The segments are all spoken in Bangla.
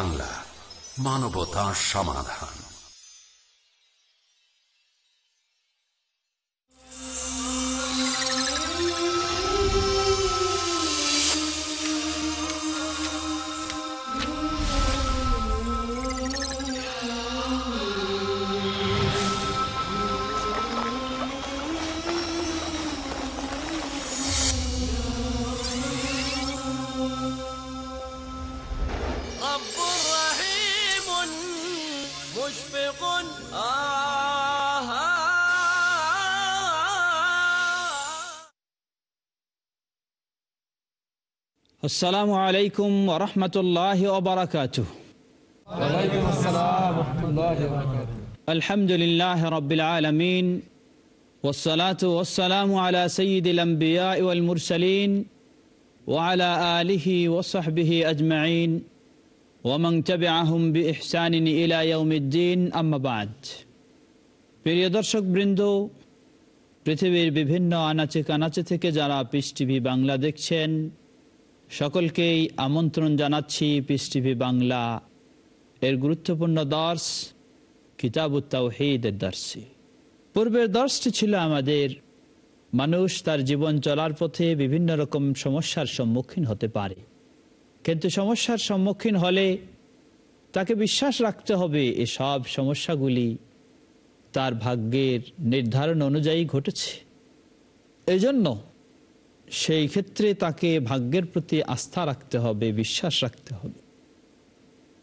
বাংলা মানবতা সমাধান। আসসালামু আলাইকুম ওরহমতুল্লাহ ওবরাকাতুহ ওয়ালাইকুম আসসালাম রহমতুল্লাহি ওয়া বারাকাতুহু। الحمد لله رب العالمين والصلاة والسلام على سيد الأنبياء والمرسلين وعلى آله وصحبه أجمعين ومن تبعهم بإحسان إلى يوم الدين أما بعد প্রিয় দর্শক বৃন্দ পৃথিবীর বিভিন্ন আনাচে কানাচে থেকে যারা পিস টিভি বাংলা দেখছেন সকলকেই আমন্ত্রণ জানাচ্ছি পিস টিভি বাংলা এর গুরুত্বপূর্ণ দর্শ কিতাব তাওহিদের দর্শে। পূর্বের দর্শটি ছিল আমাদের মানুষ তার জীবন চলার পথে বিভিন্ন রকম সমস্যার সম্মুখীন হতে পারে। কিন্তু সমস্যার সম্মুখীন হলে তাকে বিশ্বাস রাখতে হবে এসব সমস্যাগুলি তার ভাগ্যের নির্ধারণ অনুযায়ী ঘটেছে। এজন্য সেই ক্ষেত্রে তাকে ভাগ্যের প্রতি আস্থা রাখতে হবে, বিশ্বাস রাখতে হবে।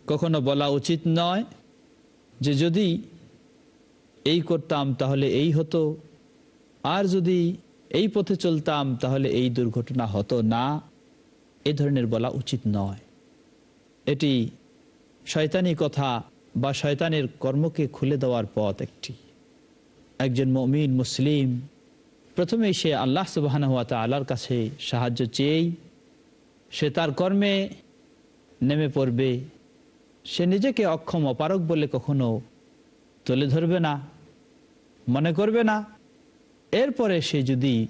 কখনো বলা উচিত নয় যে যদি এই করতাম তাহলে এই হতো, আর যদি এই পথে চলতাম তাহলে এই দুর্ঘটনা হতো না। এ ধরনের বলা উচিত নয়। এটি শয়তানি কথা বা শয়তানের কর্মকে খুলে দেওয়ার পথ একটি। একজন মমিন মুসলিম প্রথমেই সে আল্লাহ সুবাহান হাত আল্লাহর কাছে সাহায্য চেয়েই সে তার কর্মে নেমে পড়বে। সে নিজেকে অক্ষম অপারক বলে কখনো তুলে ধরবে না, মনে করবে না। এরপরে সে যদি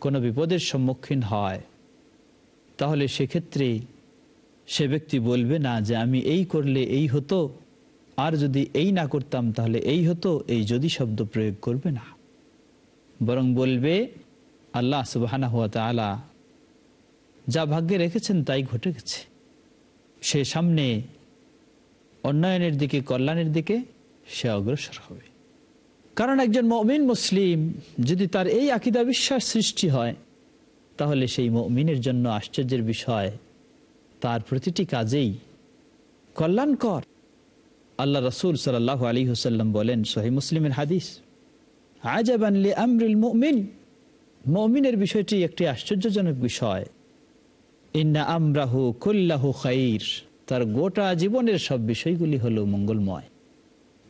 কোনো বিপদের সম্মুখীন হয়, তাহলে সেক্ষেত্রে সে ব্যক্তি বলবে, না, যে আমি এই করলে এই হতো, আর যদি এই না করতাম, তাহলে এই হতো, এই যদি শব্দ প্রয়োগ করবে না। বরং বলবে, আল্লাহ সুবাহানা হুয়া তালা যা ভাগ্যে রেখেছেন তাই ঘটে গেছে। সে সামনে উন্নয়নের দিকে, কল্যাণের দিকে সে অগ্রসর হবে। কারণ একজন মমিন মুসলিম যদি তার এই আকিদা বিশ্বাস সৃষ্টি হয়, তাহলে সেই মমিনের জন্য আশ্চর্যের বিষয়, তার প্রতিটি কাজেই কল্যাণকর। আল্লাহ রসুল সাল্লাহ আলী হুসাল্লাম বলেন সহি মুসলিমের হাদিস আজাবানলি আমরিল মমিন। মমিনের বিষয়টি একটি আশ্চর্যজনক বিষয়। ইন্না আমরাহু কুল্লাহু খাইর। তার গোটা জীবনের সব বিষয়গুলি হলো মঙ্গলময়।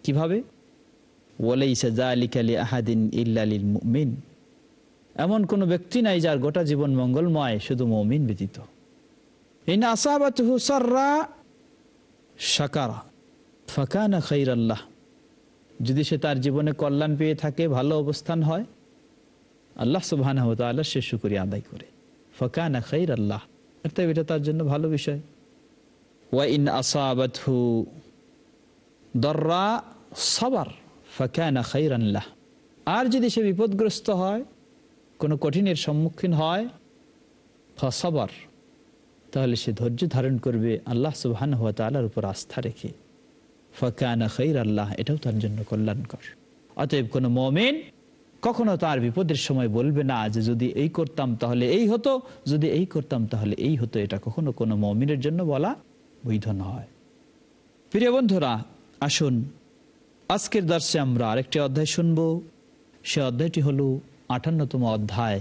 কীভাবে? আহাদিন ইল্লালিল মুমিন। এমন কোনো ব্যক্তি নাই যার গোটা জীবন মঙ্গলময়, শুধু মমিন ব্যতীত। ইন আসাবাতহু সাররা শাকারা। ফাকানা খাইর আল্লাহ যদি সে তার জীবনে কল্যাণ পেয়ে থাকে, ভালো অবস্থান হয়, আল্লাহ তাআলা সে শুকরিয়া আদায় করে। ফাকানা খাইর আল্লাহ অর্থাৎ এটা তার জন্য ভালো বিষয়। ওয়াইন দর্রা সবার, ফাকানা খাইরান্লাহ আর যদি সে বিপদগ্রস্ত হয়, কোনো কঠিনের সম্মুখীন হয় ফসবার তাহলে সে ধৈর্য ধারণ করবে আল্লাহ সুবহান হওয়া তালার উপর আস্থা রেখে। এটাও তার জন্য কল্যাণকর। অতএব কোনো মমিন কখনো তার বিপদের সময় বলবে না যে যদি এই করতাম তাহলে এই হতো, যদি এই করতাম তাহলে এই হতো। এটা কখনো কোনো মমিনের জন্য বলা বৈধ নয়। প্রিয় বন্ধুরা, আসুন, আজকের দর্শে আমরা আরেকটি অধ্যায় শুনব। সে অধ্যায়টি হলো আটান্নতম অধ্যায়।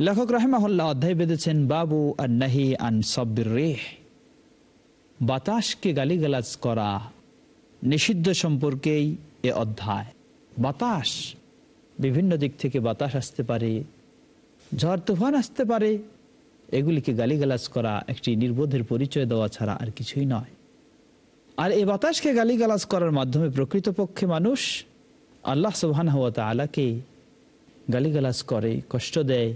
লেখক রাহেমাহুল্লাহ অধ্যায় বেঁধেছেন, বাবু আর নাহি আন সব্বির রেহ। বাতাসকে গালিগালাজ করা নিষিদ্ধ সম্পর্কেই এ অধ্যায়। বাতাস, বিভিন্ন দিক থেকে বাতাস আসতে পারে, ঝড় তুফান আসতে পারে, এগুলিকে গালিগালাজ করা একটি নির্বোধের পরিচয় দেওয়া ছাড়া আর কিছুই নয়। আর এই বাতাসকে গালিগালাজ করার মাধ্যমে প্রকৃতপক্ষে মানুষ আল্লাহ সুবহান হওয়া আলাকে গালিগালাজ করে, কষ্ট দেয়।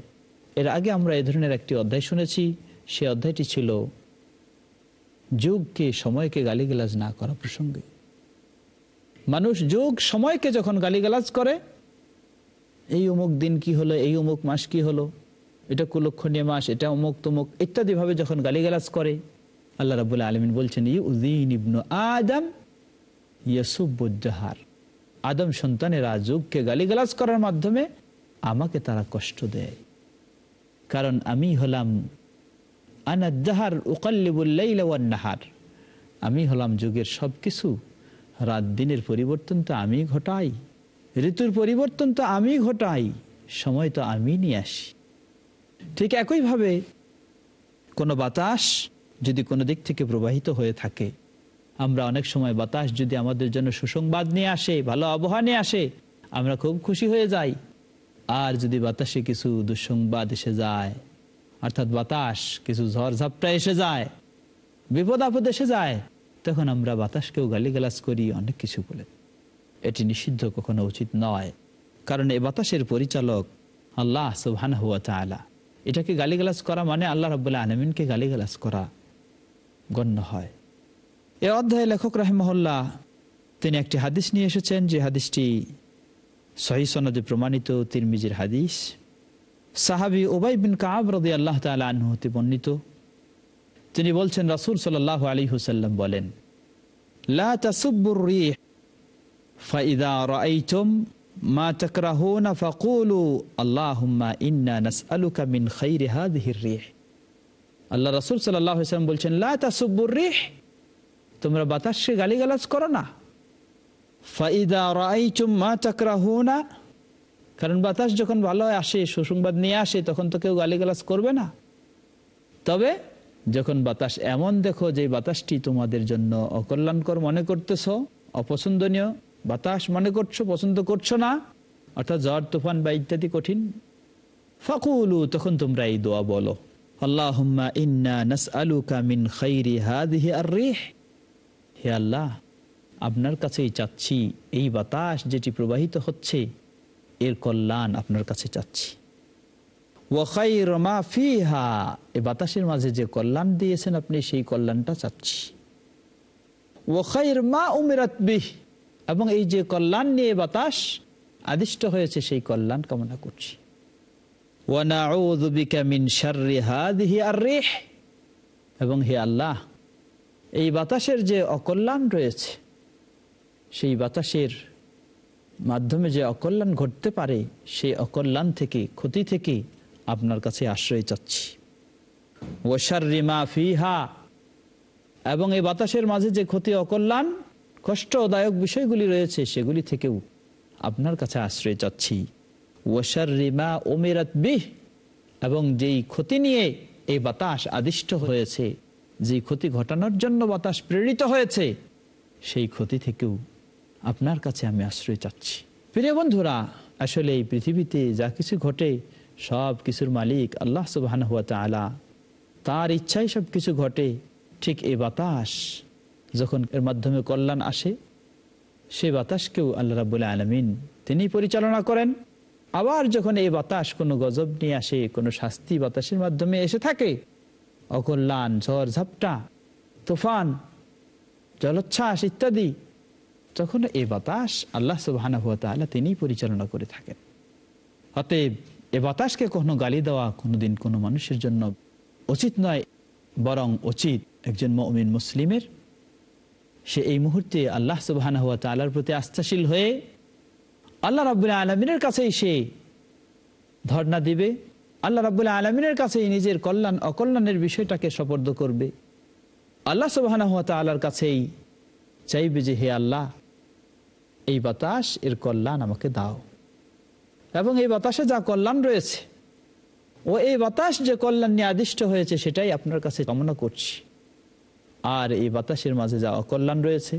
এর আগে আমরা এ ধরনের একটি অধ্যায় শুনেছি, সে অধ্যায়টি ছিল যুগকে সময়কে গালিগালাজ না করা প্রসঙ্গে। মানুষ যুগ সময়কে যখন গালিগালাজ করে, এই অমুক দিন কি হলো, এই অমুক মাস কি হলো, এটা কুলক্ষণীয় মাস, এটা অমুক তমুক, ইত্যাদি ভাবে যখন গালিগালাজ করে, আল্লাহ রাবুল্লাহ আলমিন বলছেন ইউদ্দিন ইবনু আদম ইয়াসুবুদ্দাহার আদম সন্তানেরা যুগকে গালিগালাজ করার মাধ্যমে আমাকে তারা কষ্ট দেয়। কারণ আমি হলাম উকাল্লিবুল্লাইলাহার আমি হলাম যুগের সব কিছু রাত দিনের পরিবর্তন তো আমি ঘটাই। ঋতুর পরিবর্তন তো আমি ঘটাই। সময় তো আমি নিয়ে আসি। ঠিক একইভাবে কোনো বাতাস যদি কোনো দিক থেকে প্রবাহিত হয়ে থাকে, আমরা অনেক সময় বাতাস যদি আমাদের জন্য সুসংবাদ নিয়ে আসে, ভালো আবহাওয়া নিয়ে আসে, আমরা খুব খুশি হয়ে যাই। আর যদি বাতাসে কিছু দুঃসংবাদ এসে যায় অর্থাৎ বাতাস, কিছু ঝড় ঝাপটা এসে যায়, বিপদ আপদ এসে যায়, তখন আমরা বাতাসকেও গালিগালাজ করি, অনেক কিছু বলে। এটি নিষিদ্ধ কখনো উচিত নয়, কারণ এ বাতাসের পরিচালক আল্লাহ সুবহান হুয়া তালা এটাকে গালিগালাজ করা মানে আল্লাহ রবাহ আলমিনকে গালিগালাজ করা গণ্য হয়। এ অধ্যায়ে লেখক রাহেমহল্লা তিনি একটি হাদিস নিয়ে এসেছেন, যে হাদিসটি সহি সনদে প্রমাণিত তিরমিজির হাদিস। সাহাবি ওবাই বিন কাব রদি আল্লাহ তালা আনহু হতে বর্ণিত তিনি বলছেন রাসুল সাল্লাহ আলী হুসাল্লাম বলেন লা তাসুব্বুর রিহ فإذا رأيتم ما تكرهون فقولوا اللهم إنا نسألك من خير هذه الريح আল্লাহ রসুল সাল্লাম বলছেন লা তাসুব্বুর রিহ তোমরা বাতাসকে গালিগালাজ করো না ফাইদা রাইচুম মা তাকরাহুনা কারণ বাতাস যখন ভালো আসে, সুসংবাদ নিয়ে আসে, তখন তো কেউ গালিগালাজ করবে না। তবে যখন বাতাস এমন দেখো যে বাতাসটি তোমাদের জন্য অকল্যাণকর মনে করতেছ, অপছন্দনীয়, বাতাস মনে করছ, পছন্দ করছ না, অর্থাৎ ঝড়, তুফান বা ইত্যাদি কঠিন, ফাকুলু, তখন তোমরা এই দোয়া বলো। আল্লাহুম্মা মিন খাইরি হাদিহি আর-রিহ। হে আল্লাহ, আপনার কাছেই চাচ্ছি এই বাতাস যেটি প্রবাহিত হচ্ছে এর কল্যাণ আপনার কাছে চাচ্ছি। ওয়াখাইর মা ফিহা এই বাতাসের মাঝে যে কল্যাণ দিয়েছেন আপনি, সেই কল্যাণটা চাচ্ছি। ওয়াখাইর মা এবং এই যে কল্যাণ নিয়ে বাতাস আদিষ্ট হয়েছে, সেই কল্যাণ কামনা করছি। এবং হে আল্লাহ, এই বাতাসের যে অকল্যাণ রয়েছে, সেই বাতাসের মাধ্যমে যে অকল্যাণ ঘটতে পারে, সেই অকল্যাণ থেকে, ক্ষতি থেকে আপনার কাছে আশ্রয় চাচ্ছি। ফিহা, এবং এই বাতাসের মাঝে যে ক্ষতি, অকল্যাণ, কষ্টদায়ক বিষয়গুলি রয়েছে, সেগুলি থেকেও আপনার কাছে আশ্রয় চাচ্ছি। ওয়াসার রিমা ওমেরাত বিহ, এবং যেই ক্ষতি নিয়ে এই বাতাস আদিষ্ট হয়েছে, যেই ক্ষতি ঘটানোর জন্য বাতাস প্রেরিত হয়েছে, সেই ক্ষতি থেকেও আপনার কাছে আমি আশ্রয় চাচ্ছি। প্রিয় বন্ধুরা, আসলে এই পৃথিবীতে যা কিছু ঘটে, সব কিছুর মালিক আল্লাহ সুবাহান হুয়া তালা তার ইচ্ছাই সব কিছু ঘটে, ঠিক এই বাতাস যখন এর মাধ্যমে কল্যাণ আসে, সে বাতাসকেও আল্লাহ রাবুল্লাহ আলমিন তিনি পরিচালনা করেন। আবার যখন এই বাতাস কোনো গজব নিয়ে আসে, কোনো শাস্তি বাতাসের মাধ্যমে এসে থাকে, অকল্যাণ ঝড় ঝাপটা তুফান, জলোচ্ছ্বাস ইত্যাদি তখন এই বাতাস আল্লাহ তালা তিনি পরিচালনা করে থাকেন। অতএব এ বাতাসকে কখনো গালি দেওয়া কোনোদিন কোনো মানুষের জন্য উচিত নয়, বরং উচিত একজন মমিন মুসলিমের। সে এই মুহূর্তে আল্লাহ সুবাহানা হুয়া প্রতি আস্থাশীল হয়ে আল্লাহ রাবুল্লাহ আলমিনের কাছেই সে ধর্ণা দিবে, আল্লাহ রাবুল্লাহ আলমিনের কাছেই নিজের কল্যাণ, অকল্যাণের বিষয়টাকে সপর্দ করবে। আল্লাহ সুবাহানা হুয়া কাছেই চাইবে যে হে আল্লাহ এই বাতাস এর কল্যাণ আমাকে দাও। এবং এই বাতাসে যা কল্যাণ রয়েছে, ও এই বাতাস যে কল্যাণ নিয়ে আদিষ্ট হয়েছে, সেটাই আপনার কাছে কামনা করছি। আর এই বাতাসের মাঝে যা অকল্যাণ রয়েছে,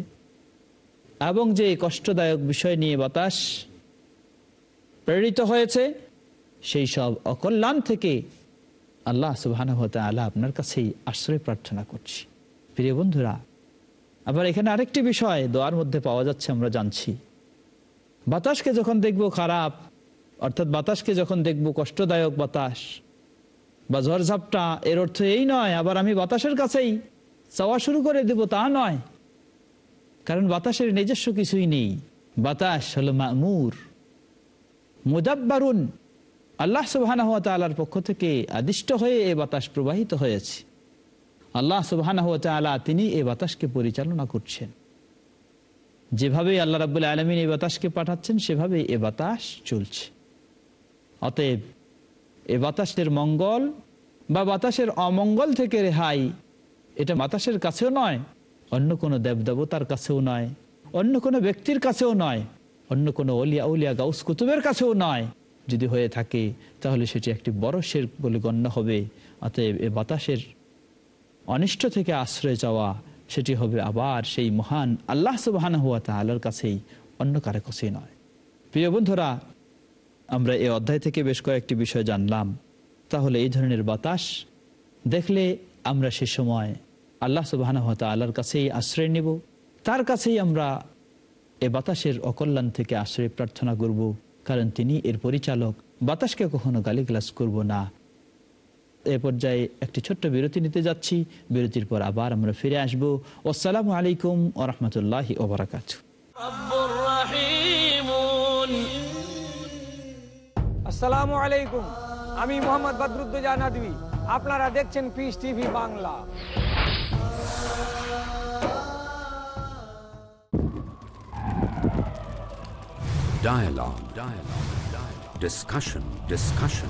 এবং যে কষ্টদায়ক বিষয় নিয়ে বাতাস প্রেরিত হয়েছে, সেই সব অকল্যাণ থেকে আল্লাহ সুবাহ আপনার কাছেই আশ্রয় প্রার্থনা করছি। প্রিয় বন্ধুরা আবার এখানে আরেকটি বিষয় দোয়ার মধ্যে পাওয়া যাচ্ছে, আমরা জানছি। বাতাসকে যখন দেখব খারাপ, অর্থাৎ বাতাসকে যখন দেখব কষ্টদায়ক বাতাস, বা ঝড়ঝাপটা, এর অর্থ এই নয়, আবার আমি বাতাসের কাছেই চাওয়া শুরু করে দেব, তা নয়। কারণ বাতাসের নিজস্ব কিছুই নেই। বাতাস হলো মামুর, মুদাব্বারুন। আল্লাহ সুবাহ পক্ষ থেকে আদিষ্ট হয়ে এ বাতাস প্রবাহিত হয়েছে। আল্লাহ সুবাহ তিনি এ বাতাসকে পরিচালনা করছেন। যেভাবে আল্লাহ রাবুল আলমিন এই বাতাসকে পাঠাচ্ছেন সেভাবে এ বাতাস চলছে। অতএব এ বাতাসের মঙ্গল বা বাতাসের অমঙ্গল থেকে রেহাই এটা বাতাসের কাছেও নয়, অন্য কোনো দেবদেবতার কাছেও নয়, অন্য কোনো ব্যক্তির কাছেও নয়, অন্য কোনো অলিয়া উলিয়া গাউস কুতুবের কাছেও নয়। যদি হয়ে থাকে, তাহলে সেটি একটি বড় শের বলে গণ্য হবে। অতএব এ বাতাসের অনিষ্ট থেকে আশ্রয় যাওয়া সেটি হবে আবার সেই মহান আল্লাহ সুবাহান হুয়া তাল্লার কাছেই অন্য কারও কাছেই নয়। প্রিয় বন্ধুরা, আমরা এই অধ্যায় থেকে বেশ কয়েকটি বিষয় জানলাম। তাহলে এই ধরনের বাতাস দেখলে আমরা সে সময় আল্লাহ সুবাহান হতা আল্লাহর কাছেই আশ্রয় নেব। তার কাছেই আমরা এ বাতাসের অকল্যাণ থেকে আশ্রয় প্রার্থনা করব, কারণ তিনি এর পরিচালক। বাতাসকে কখনো গালিগ্লাস করব না। এ পর্যায়ে একটি ছোট্ট বিরতি নিতে যাচ্ছি। বিরতির পর আবার আমরা ফিরে আসব। আসসালামু আলাইকুম ও রহমতুল্লাহি ওবরাকাত আসসালামু আলাইকুম। আমি মোহাম্মদ বদরুদ্দোজা নাদবি আপনারা দেখছেন peace TV Bangla. Dialogue, dialogue, dialogue. discussion, discussion,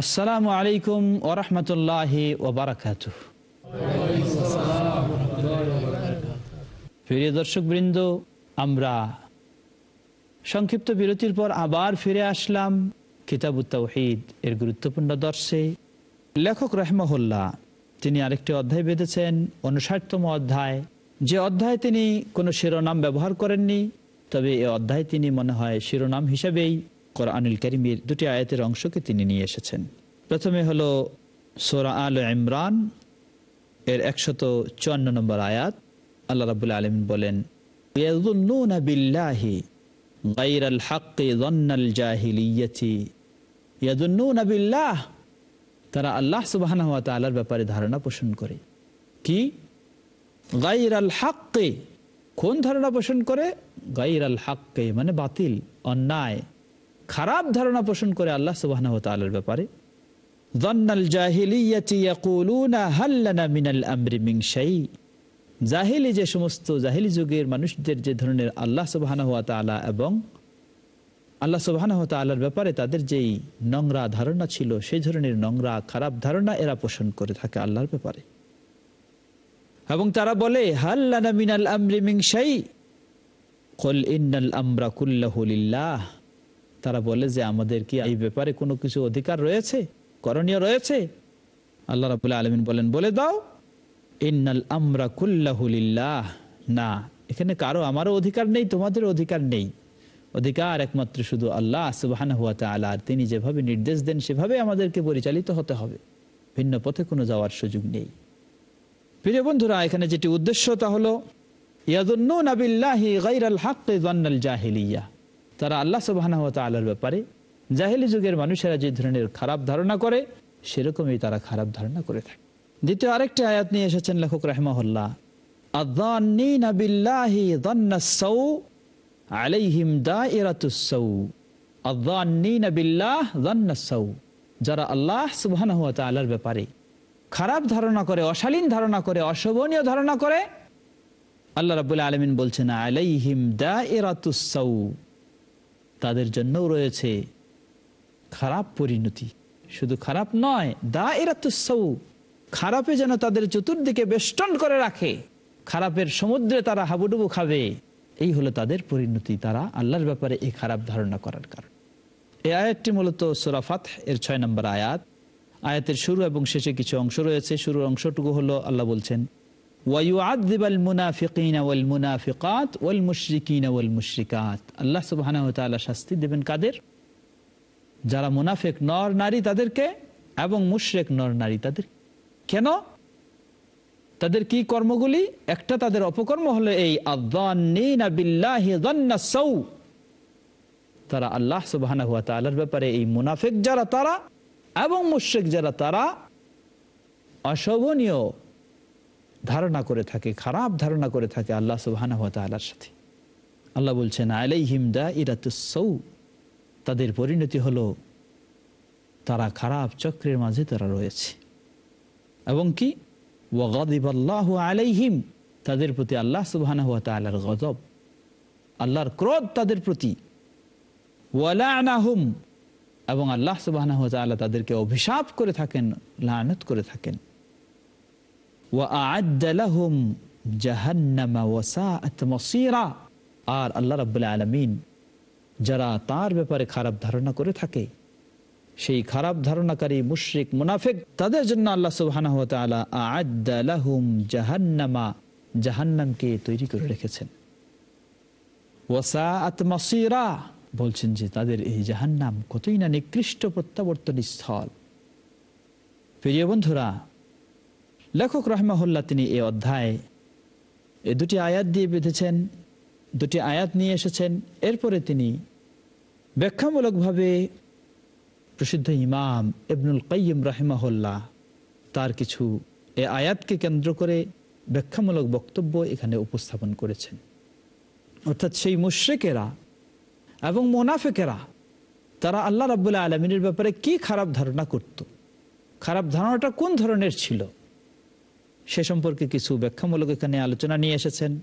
আসসালামু আলাইকুম ও রহমতুল্লাহি ওবরাকাত প্রিয় দর্শক বৃন্দ আমরা সংক্ষিপ্ত বিরতির পর আবার ফিরে আসলাম কিতাব তাওহিদ এর গুরুত্বপূর্ণ দর্শে। লেখক রহমহল্লা তিনি আরেকটি অধ্যায় বেঁধেছেন উনষাটতম অধ্যায়। যে অধ্যায় তিনি কোনো শিরোনাম ব্যবহার করেননি, তবে এ অধ্যায় তিনি মনে হয় শিরোনাম হিসেবেই কোরআনুল করিমের দুটি আয়াতের অংশকে তিনি নিয়ে এসেছেন। প্রথমে হলো সোরা আল ইমরান, এর একশত চুয়ান্ন নম্বর আয়াত। আল্লাহ রাবুল আলমিন বলেন বিল্লাহি গাইর আল হাক্কি জন্নাল জাহিলিয়তি। ইয়াদুন্নুন বিল্লাহ। তারা আল্লাহ সুবাহান হাত তালার ব্যাপারে ধারণা পোষণ করে। কি? গাইর আল হাক্কে। কোন ধারণা পোষণ করে? গাইর আল হাক্কে মানে বাতিল, অন্যায়। খারাপ ধারণা পোষণ করে আল্লাহ সুবাহ ব্যাপারে। জাহিলি যে সমস্ত জাহিলি যুগের মানুষদের যে ধরনের আল্লাহ সুবাহ এবং আল্লাহ সুবাহ তাল্লার ব্যাপারে তাদের যেই নোংরা ধারণা ছিল, সেই ধরনের নোংরা, খারাপ ধারণা এরা পোষণ করে থাকে আল্লাহর ব্যাপারে। এবং তারা বলে হাল্লানা মিনাল আমরি মিংসাই কল ইন্নাল আমরা কুল্লাহুলিল্লাহ তারা বলে যে, আমাদের কি এই ব্যাপারে কোনো কিছু অধিকার রয়েছে? করণীয় রয়েছে? আল্লাহ রাবুল্লাহ আলমিন বলেন, বলে দাও, ইন্নাল আমরা কুল্লাহুলিল্লাহ না, এখানে কারও আমারও অধিকার নেই তোমাদের অধিকার নেই। অধিকার একমাত্র শুধু আল্লাহ সুবাহান হুয়া তালার তিনি যেভাবে নির্দেশ দেন, সেভাবে আমাদেরকে পরিচালিত হতে হবে। ভিন্ন পথে কোনো যাওয়ার সুযোগ নেই। প্রিয় বন্ধুরা, এখানে যেটি উদ্দেশ্য তা হলো জাহিলিয়া। তারা আল্লাহ সুবাহ আল্লাহর ব্যাপারে জাহিলি যুগের মানুষেরা যে ধরনের খারাপ ধারণা করে, সেরকমই তারা খারাপ ধারণা করে থাকে। দ্বিতীয় আরেকটি আয়াত নিয়ে এসেছেন লেখক রহমাহুল্লাহ। যারা আল্লাহ সুবাহ ব্যাপারে খারাপ ধারণা করে, অশালীন ধারণা করে, অশোভনীয় ধারণা করে, আল্লাহ রাবুল আলমিন বলছেন, আলাইহিম দা তাদের জন্যও রয়েছে খারাপ পরিণতি। শুধু খারাপ নয় দা এরাতুসৌ খারাপে যেন তাদের চতুর্দিকে বেষ্টন করে রাখে। খারাপের সমুদ্রে তারা হাবুডুবু খাবে। এই হলো তাদের পরিণতি, তারা আল্লাহর ব্যাপারে এই খারাপ ধারণা করার কারণ। এই আয়াতটি মূলত সোরাফাত এর ছয় নম্বর আয়াত। আয়াতের শুরু এবং শেষে কিছু অংশ রয়েছে। শুরুর অংশটুকু হলো আল্লাহ বলছেন ويعذب المنافقين والمنافقات والمشركين والمشركات আল্লাহ সুবহানাহু ওয়া তাআলা শাস্তি দেবেন কাদের যারা মুনাফিক নর নারী তাদেরকে এবং মুশরিক নর নারী তাদের কেন তাদের কি কর্মগুলি একটা তাদের অপকর্ম হলো এই আযান্নিনা বিল্লাহি যান্না সাউ তারা আল্লাহ সুবহানাহু ওয়া তাআলার ব্যাপারে এই মুনাফিক যারা তারা এবং মুশরিক যারা তারা অশোভনীয় ধারণা করে থাকে, খারাপ ধারণা করে থাকে আল্লাহ ওয়া তাআলার সাথে। আল্লাহ বলছেন, আলাইহিম দাইরাতুস-সাউ তাদের পরিণতি হলো তারা খারাপ চক্রের মাঝে তারা রয়েছে। এবং কি? ওয়াগাদিবাল্লাহু আলাইহিম তাদের প্রতি আল্লাহ সুবহানাহু ওয়া তাআলার গজব। আল্লাহর ক্রোধ তাদের প্রতি। ওয়ালানাহুম এবং আল্লাহ সুবহানাহু ওয়া তাআলা তাদেরকে অভিশাপ করে থাকেন, লানত করে থাকেন। আর আল্লাহ আলামিন যারা তার ব্যাপারে খারাপ ধারণা করে থাকে, সেই খারাপ ধারণাকারী মুশরিক তাদের জন্য আল্লাহ লাহুম জাহান্নামা, জাহান্নামকে তৈরি করে রেখেছেন। মাসিরা বলছেন যে তাদের এই জাহান্নাম কতই না নিকৃষ্ট প্রত্যাবর্তন স্থল। প্রিয় বন্ধুরা লেখক রহমাহুল্লাহ তিনি এই অধ্যায়ে, এ দুটি আয়াত দিয়ে বেঁধেছেন, দুটি আয়াত নিয়ে এসেছেন। এরপরে তিনি ব্যাখ্যামূলকভাবে প্রসিদ্ধ ইমাম ইবনুল কাইম রাহিমাহুল্লাহ তার কিছু এ আয়াতকে কেন্দ্র করে ব্যাখ্যামূলক বক্তব্য এখানে উপস্থাপন করেছেন। অর্থাৎ সেই মুশ্রিকেরা এবং মোনাফেকেরা, তারা আল্লাহ রাবুল্লাহ আলমিনের ব্যাপারে কি খারাপ ধারণা করত? খারাপ ধারণাটা কোন ধরনের ছিল? সে সম্পর্কে কিছু ব্যাখ্যামূলক এখানে আলোচনা নিয়ে এসেছেন।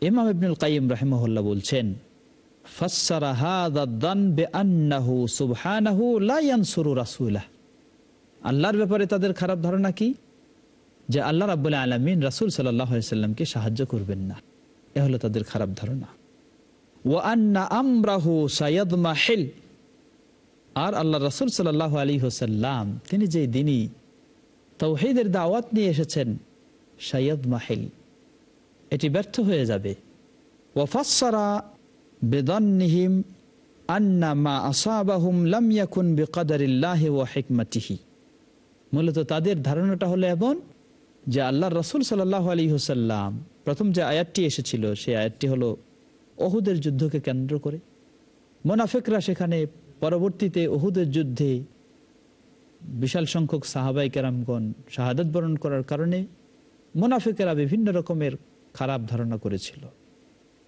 ইমাম ইবনুল কাইম রাহিমহল্লা বলছেন আল্লাহর ব্যাপারে তাদের খারাপ ধারণা কি? যে আল্লাহ রাবুল্লাহ আলমিন রাসুল সাল্লামকে সাহায্য করবেন না। এ হলো তাদের খারাপ ধারণা। ও আন্না আমরাহু সাইয়দ মাহিল আর আল্লাহ রাসুল সাল্লাহ আলী হোসাল্লাম তিনি যে দিনই তৌহিদের দাওয়াত নিয়ে এসেছেন সৈয়দ মাহিল। এটি ব্যর্থ হয়ে যাবে। ওয়াফাসসারা বেদন্নিহিম আন্না মা আসাবাহুম লাম ইয়াকুন ওয়া মূলত তাদের ধারণাটা হলো এমন যে আল্লাহ রসুল সাল্লাহ হোসাল্লাম প্রথম যে আয়াতটি এসেছিল, সেই আয়াতটি হলো অহুদের যুদ্ধকে কেন্দ্র করে। মোনাফেকরা সেখানে পরবর্তীতে অহুদের যুদ্ধে বিশাল সংখ্যক সাহাবাই কেরামগণ শাহাদত বরণ করার কারণে মোনাফেকেরা বিভিন্ন রকমের খারাপ ধারণা করেছিল।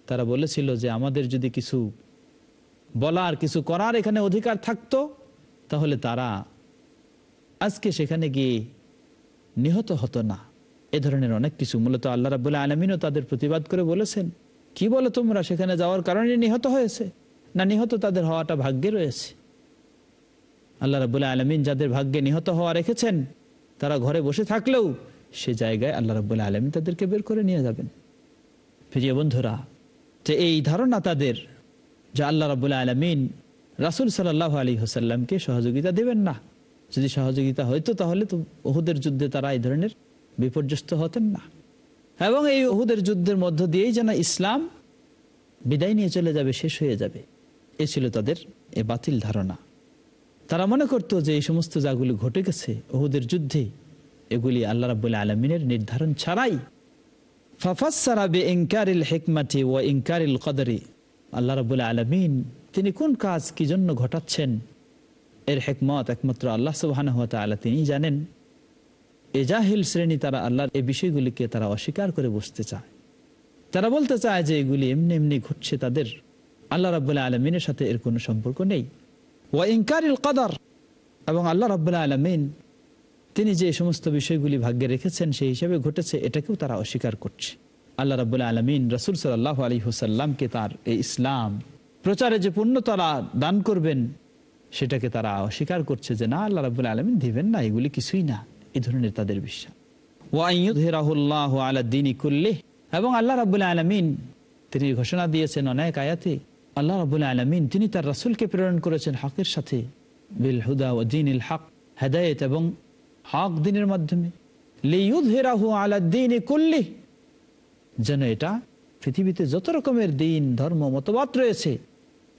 তারা বলেছিল যে আমাদের যদি কিছু বলার, কিছু করার এখানে অধিকার থাকতো, তাহলে তারা আজকে সেখানে গিয়ে নিহত হতো না। এ ধরনের অনেক কিছু মূলত আল্লাহ রাবুল্লাহ আলমিনও তাদের প্রতিবাদ করে বলেছেন, কি বলো তোমরা, সেখানে যাওয়ার কারণে নিহত হয়েছে? না নিহত তাদের হওয়াটা ভাগ্যে রয়েছে? আল্লাহ রাবুল্লাহ আলমিন যাদের ভাগ্যে নিহত হওয়া রেখেছেন, তারা ঘরে বসে থাকলেও সে জায়গায় আল্লাহ রাবুল্লাহ আলমিন তাদেরকে বের করে নিয়ে যাবেন। প্রিয় বন্ধুরা, যে এই ধারণা তাদের যে আল্লাহ রাবুল্লাহ আলমিন রাসুল সাল্লাহ আলী হোসাল্লামকে সহযোগিতা দেবেন না। যদি সহযোগিতা হইতো তাহলে তো ওহুদের যুদ্ধে তারা এই ধরনের বিপর্যস্ত হতেন না। এবং এই ওহুদের যুদ্ধের মধ্য দিয়েই যেন ইসলাম বিদায় নিয়ে চলে যাবে, শেষ হয়ে যাবে। এ ছিল তাদের এ বাতিল ধারণা। তারা মনে করত যে এই সমস্ত যাগুলি ঘটে গেছে ওহুদের যুদ্ধে, এগুলি আল্লাহ রাবুল্লাহ আলমিনের নির্ধারণ ছাড়াই। ফাফাসারাবে ইনকারিল হেকমাটি ও ইনকারিল কদরি। আল্লাহ রাবুল্লাহ আলমিন, তিনি কোন কাজ কি জন্য ঘটাচ্ছেন? এর হেকমত একমাত্র আল্লাহ সুবাহান আল্লাহ তিনি জানেন। এজাহিল শ্রেণি তারা আল্লাহর এই বিষয়গুলিকে তারা অস্বীকার করে বসতে চায়। তারা বলতে চায় যে এগুলি এমনি এমনি ঘটছে তাদের। আল্লাহ রাবুল্লাহ আলমিনের সাথে এর কোনো সম্পর্ক নেই। ও ইনকারিল কদর এবং আল্লাহ রাবুল্লাহ আলমিন তিনি যে সমস্ত বিষয়গুলি ভাগ্যে রেখেছেন, সেই হিসাবে ঘটেছে, এটাকেও তারা অস্বীকার করছে। আল্লাহ রাবুল্লাহ আলমিন রসুল সাল্লাহ আলী হুসাল্লামকে তার এই ইসলাম প্রচারে যে পূর্ণ তারা দান করবেন, সেটাকে তারা অস্বীকার করছে যে, না, আল্লাহ রাবুল্লাহ আলমিন দিবেন না, এগুলি কিছুই না। এই ধরনের তাদের বিশ্বাস। এবং আল্লাহ রাবুল্লাহ আলমিন তিনি ঘোষণা দিয়েছেন অনেক আয়াতে আল্লাহ রাবুল্লাহ আলমিন, তিনি তার রাসুলকে প্রেরণ করেছেন হকের সাথে, বিল হুদা ও দিন ইল হক, হেদায়েত এবং হক দিনের মাধ্যমে। যেন এটা পৃথিবীতে যত রকমের দিন ধর্ম, মতবাদ রয়েছে,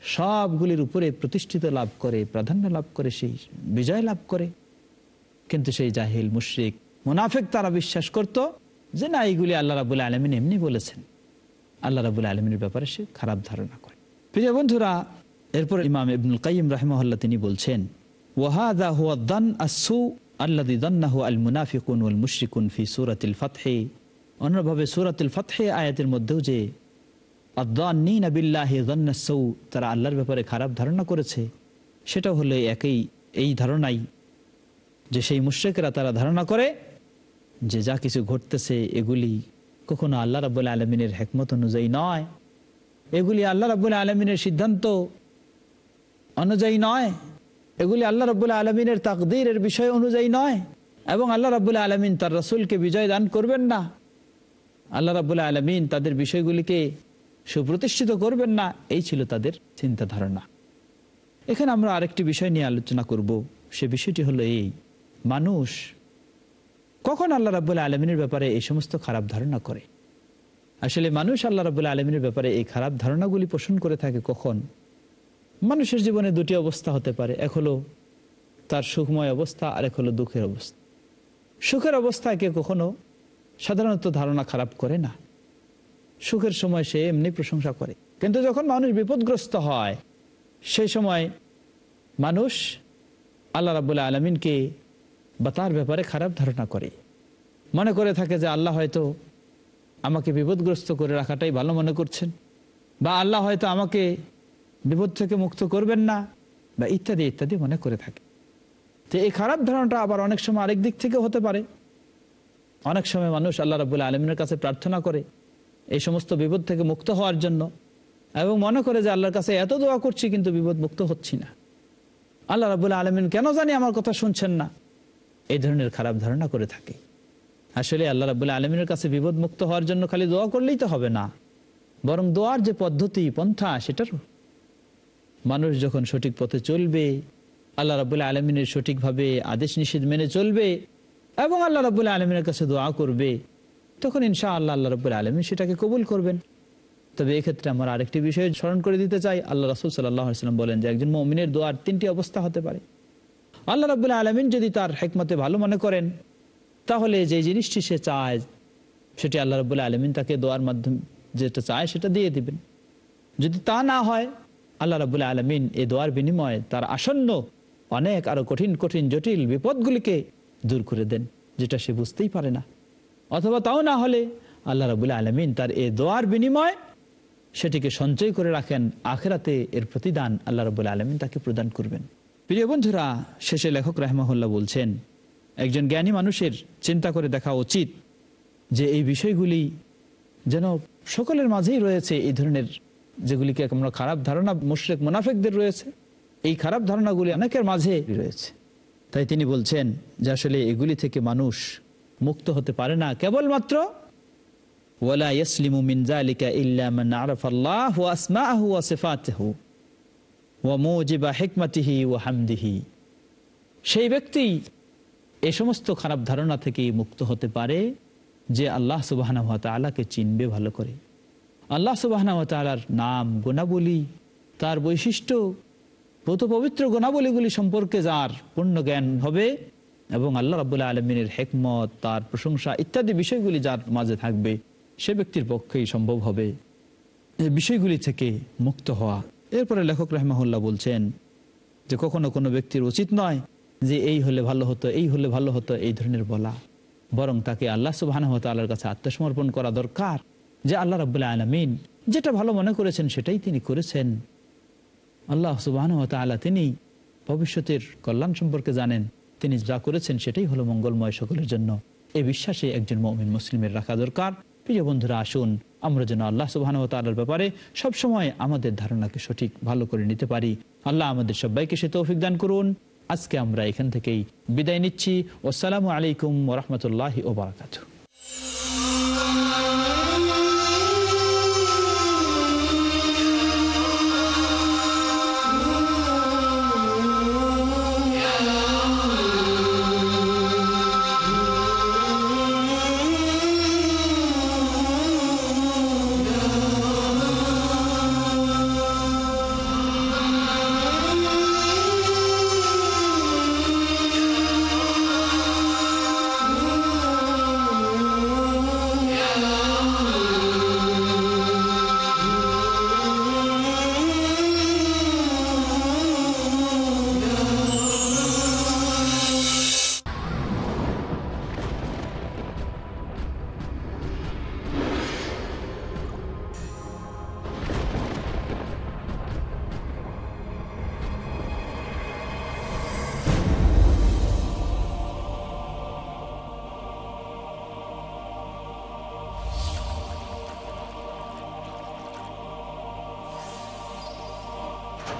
সবগুলির উপরে প্রতিষ্ঠিত লাভ করে, প্রাধান্য লাভ করে, সেই বিজয় লাভ করে। কিন্তু সেই জাহিল, মুশ্রিক, মুনাফেক তারা বিশ্বাস করত যে না, এইগুলি আল্লাহ রাবুল আলমিন এমনি বলেছেন। আল্লাহ রাবুল আলমিনের ব্যাপারে সে খারাপ ধারণা প্রিয় বন্ধুরা, এরপর ইমাম ইবনুল কাইম রাহিমহল্লা তিনি বলছেন ওয়াহাদা হুয়া দান আসু আল্লাদি দান্নাহু আল মুনাফিকুন ওয়াল মুশরিকুন ফি সুরাতিল ফাতহে। অন্যভাবে সুরাতুল ফাতহে আয়াতের মধ্যেও যে আদান্নিনা বিল্লাহি দান্নাসৌ তারা আল্লাহর ব্যাপারে খারাপ ধারণা করেছে সেটা হলো একই, এই ধারণাই, যে সেই মুশ্রেকরা তারা ধারণা করে, যে যা কিছু ঘটতেছে এগুলি কখনো আল্লাহ রাবুল আলমিনের হেকমত অনুযায়ী নয়। এগুলি আল্লাহ রাবুল আলমিনের সিদ্ধান্ত অনুযায়ী নয়। এগুলি আল্লাহ রাবুল আলমিনের তাকদিরের বিষয় অনুযায়ী নয় এবং আল্লাহ রাবুল আলমিন তার রসুলকে বিজয় দান করবেন না। আল্লাহ রাবুল আলমিন তাদের বিষয়গুলিকে সুপ্রতিষ্ঠিত করবেন না, এই ছিল তাদের চিন্তা ধারণা এখানে আমরা আরেকটি বিষয় নিয়ে আলোচনা করব, সে বিষয়টি হলো এই, মানুষ কখন আল্লাহ রাবুল্লাহ আলমিনের ব্যাপারে এই সমস্ত খারাপ ধারণা করে? আসলে মানুষ আল্লাহ রাবুল্লাহ আলমিনের ব্যাপারে এই খারাপ ধারণাগুলি পোষণ করে থাকে কখন? মানুষের জীবনে দুটি অবস্থা হতে পারে, এক হলো তার সুখময় অবস্থা আর এক হলো দুঃখের অবস্থা। সুখের অবস্থায় কে কখনো সাধারণত ধারণা খারাপ করে না। সুখের সময় সে এমনি প্রশংসা করে। কিন্তু যখন মানুষ বিপদগ্রস্ত হয় সেই সময় মানুষ আল্লাহ রাবুল্লাহ আলমিনকে বা তার ব্যাপারে খারাপ ধারণা করে। মনে করে থাকে যে আল্লাহ হয়তো আমাকে বিপদগ্রস্ত করে রাখাটাই ভালো মনে করছেন? বা আল্লাহ হয়তো আমাকে বিপদ থেকে মুক্ত করবেন না? বা ইত্যাদি ইত্যাদি মনে করে থাকে। তো এই খারাপ ধারণাটা আবার অনেক সময় আরেক দিক থেকে হতে পারে। অনেক সময় মানুষ আল্লাহ রাবুল্লাহ আলমিনের কাছে প্রার্থনা করে এই সমস্ত বিপদ থেকে মুক্ত হওয়ার জন্য এবং মনে করে যে আল্লাহর কাছে এত দোয়া করছি কিন্তু বিপদ মুক্ত হচ্ছি না। আল্লাহ রাবুল্লাহ আলমিন কেন জানি আমার কথা শুনছেন না। এই ধরনের খারাপ ধারণা করে থাকে। আসলে আল্লাহ রাবুল্লাহ আলমিনের কাছে বিপদ মুক্ত হওয়ার জন্য খালি দোয়া করলেই তো হবে না। বরং দোয়ার যে পদ্ধতি, পন্থা, সেটার মানুষ যখন সঠিক পথে চলবে, আল্লাহ রাবুল্লাহ আলমিনের সঠিকভাবে আদেশ নিষেধ মেনে চলবে এবং আল্লাহ রাবুল্লাহ আলমিনের কাছে দোয়া করবে, তখন ইনশা আল্লাহ আল্লাহ রবুল্লাহ আলমিন সেটাকে কবুল করবেন। তবে এক্ষেত্রে আমরা আরেকটি বিষয় স্মরণ করে দিতে চাই। আল্লাহ রাসুল সাল্লাম বলেন যে একজন মমিনের দোয়ার তিনটি অবস্থা হতে পারে। আল্লাহ রাবুল্লাহ আলমিন যদি তার হেকমতে ভালো মনে করেন তাহলে যে জিনিসটি সে চায়, সেটি আল্লাহ রবুল্লাহ আলমিন তাকে দোয়ার মাধ্যমে যেটা চায় সেটা দিয়ে দিবেন। যদি তা না হয়, আল্লাহ রাবুল্লাহ আলমিন এই দোয়ার বিনিময়ে তার আসন্ন অনেক আরও কঠিন কঠিন, জটিল বিপদগুলিকে দূর করে দেন, যেটা সে বুঝতেই পারে না। অথবা তাও না হলে আল্লাহ রাবুল্লাহ আলমিন তার এ দোয়ার বিনিময় সেটিকে সঞ্চয় করে রাখেন, আখেরাতে এর প্রতিদান আল্লাহ রবুল্লাহ আলমিন তাকে প্রদান করবেন। প্রিয় বন্ধুরা, শেষে লেখক রাহমাহুল্লাহ বলছেন একজন জ্ঞানী মানুষের চিন্তা করে দেখা উচিত যে এই বিষয়গুলি যেন সকলের মাঝেই রয়েছে। এই ধরনের যেগুলিকে আমরা খারাপ ধারণা, মুশ্রেক মুনাফেকদের রয়েছে, এই খারাপ ধারণাগুলি অনেকের মাঝে রয়েছে। তাই তিনি বলছেন যে আসলে এগুলি থেকে মানুষ মুক্ত হতে পারে না। কেবলমাত্র ওয়ালা আল্লাহ ওয়া সেই ব্যক্তি এই সমস্ত খারাপ ধারণা থেকে মুক্ত হতে পারে যে আল্লাহ তাআলাকে চিনবে ভালো করে। আল্লাহ ওয়া নাম গুণাবলী, তার বৈশিষ্ট্য ব্রত পবিত্র গুণাবলীগুলি সম্পর্কে যার পূর্ণ জ্ঞান হবে এবং আল্লাহ রাবুল্লাহ আলমিনের হেকমত, তার প্রশংসা ইত্যাদি বিষয়গুলি যার মাঝে থাকবে, সে ব্যক্তির পক্ষেই সম্ভব হবে। এই বিষয়গুলি থেকে মুক্ত হওয়া। এরপরে লেখক রহমাহুল্লাহ বলছেন যে কখনো কোনো ব্যক্তির উচিত নয় যে এই হলে ভালো হতো, এই হলে ভালো হতো, এই ধরনের বলা। বরং তাকে আল্লাহ আল্লাহর কাছে আত্মসমর্পণ করা দরকার যে আল্লাহ রাবুল্লাহ আলমিন যেটা ভালো মনে করেছেন সেটাই তিনি করেছেন। আল্লাহ সুবাহ তিনি ভবিষ্যতের কল্যাণ সম্পর্কে জানেন, তিনি যা করেছেন সেটাই হলো মঙ্গলময় সকলের জন্য। এই বিশ্বাসে একজন মমিন মুসলিমের রাখা দরকার। প্রিয় বন্ধুরা, আসুন, আমরা যেন আল্লাহ সুবাহ তালার ব্যাপারে সবসময় আমাদের ধারণাকে সঠিক, ভালো করে নিতে পারি। আল্লাহ আমাদের সবাইকে সে তৌফিক দান করুন। আজকে আমরা এখান থেকেই বিদায় নিচ্ছি। ওসালামু আলাইকুম ওরহমতুল্লাহ ওবরাকাতু